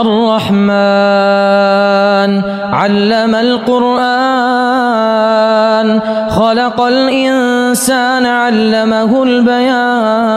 الرحمن علم القرآن خلق الإنسان علمه البيان.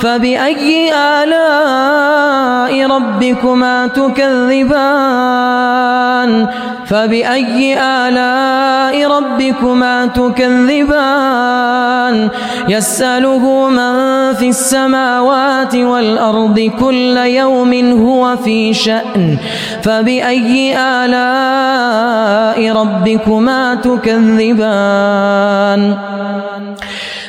فبأي آلاء ربكما تكذبان؟ فبأي آلاء ربكما تكذبان؟ يسأله من في السماوات والأرض كل يوم هو في شأن. فبأي آلاء ربكما تكذبان؟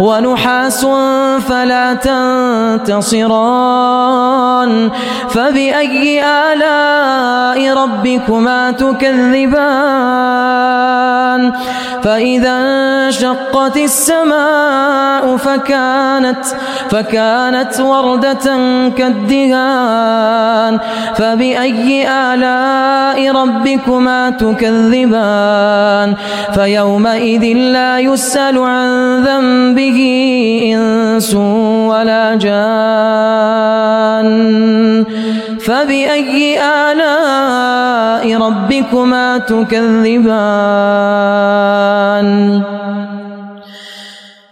ونحاس فلا تنتصران فبأي آلاء ربكما تكذبان؟ فإذا انشقت السماء فكانت فكانت وردة كالدهان فبأي آلاء ربكما تكذبان؟ فيومئذ لا يسأل عن ذنبه إنس ولا جان فبأي آلاء ربكما تكذبان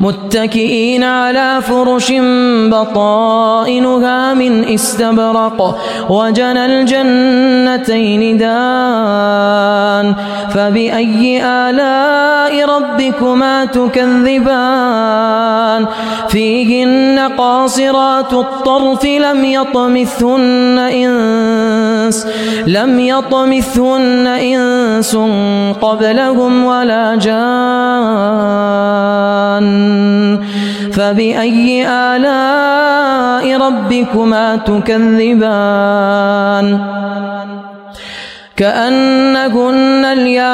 متكئين على فرش بطائنها من استبرق وجنى الجنتين فبأي آلاء ربكما تكذبان؟ فيهن قاصرات الطرف لم يطمثهن إنس لم يطمثهن إنس قبلهم ولا جان. فبأي آلاء ربكما تكذبان؟ كأنهن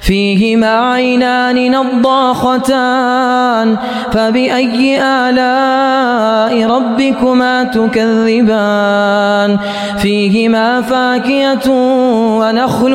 فيهما عينان نضاختان فبأي آلاء ربكما تكذبان فيهما فاكهة ونخل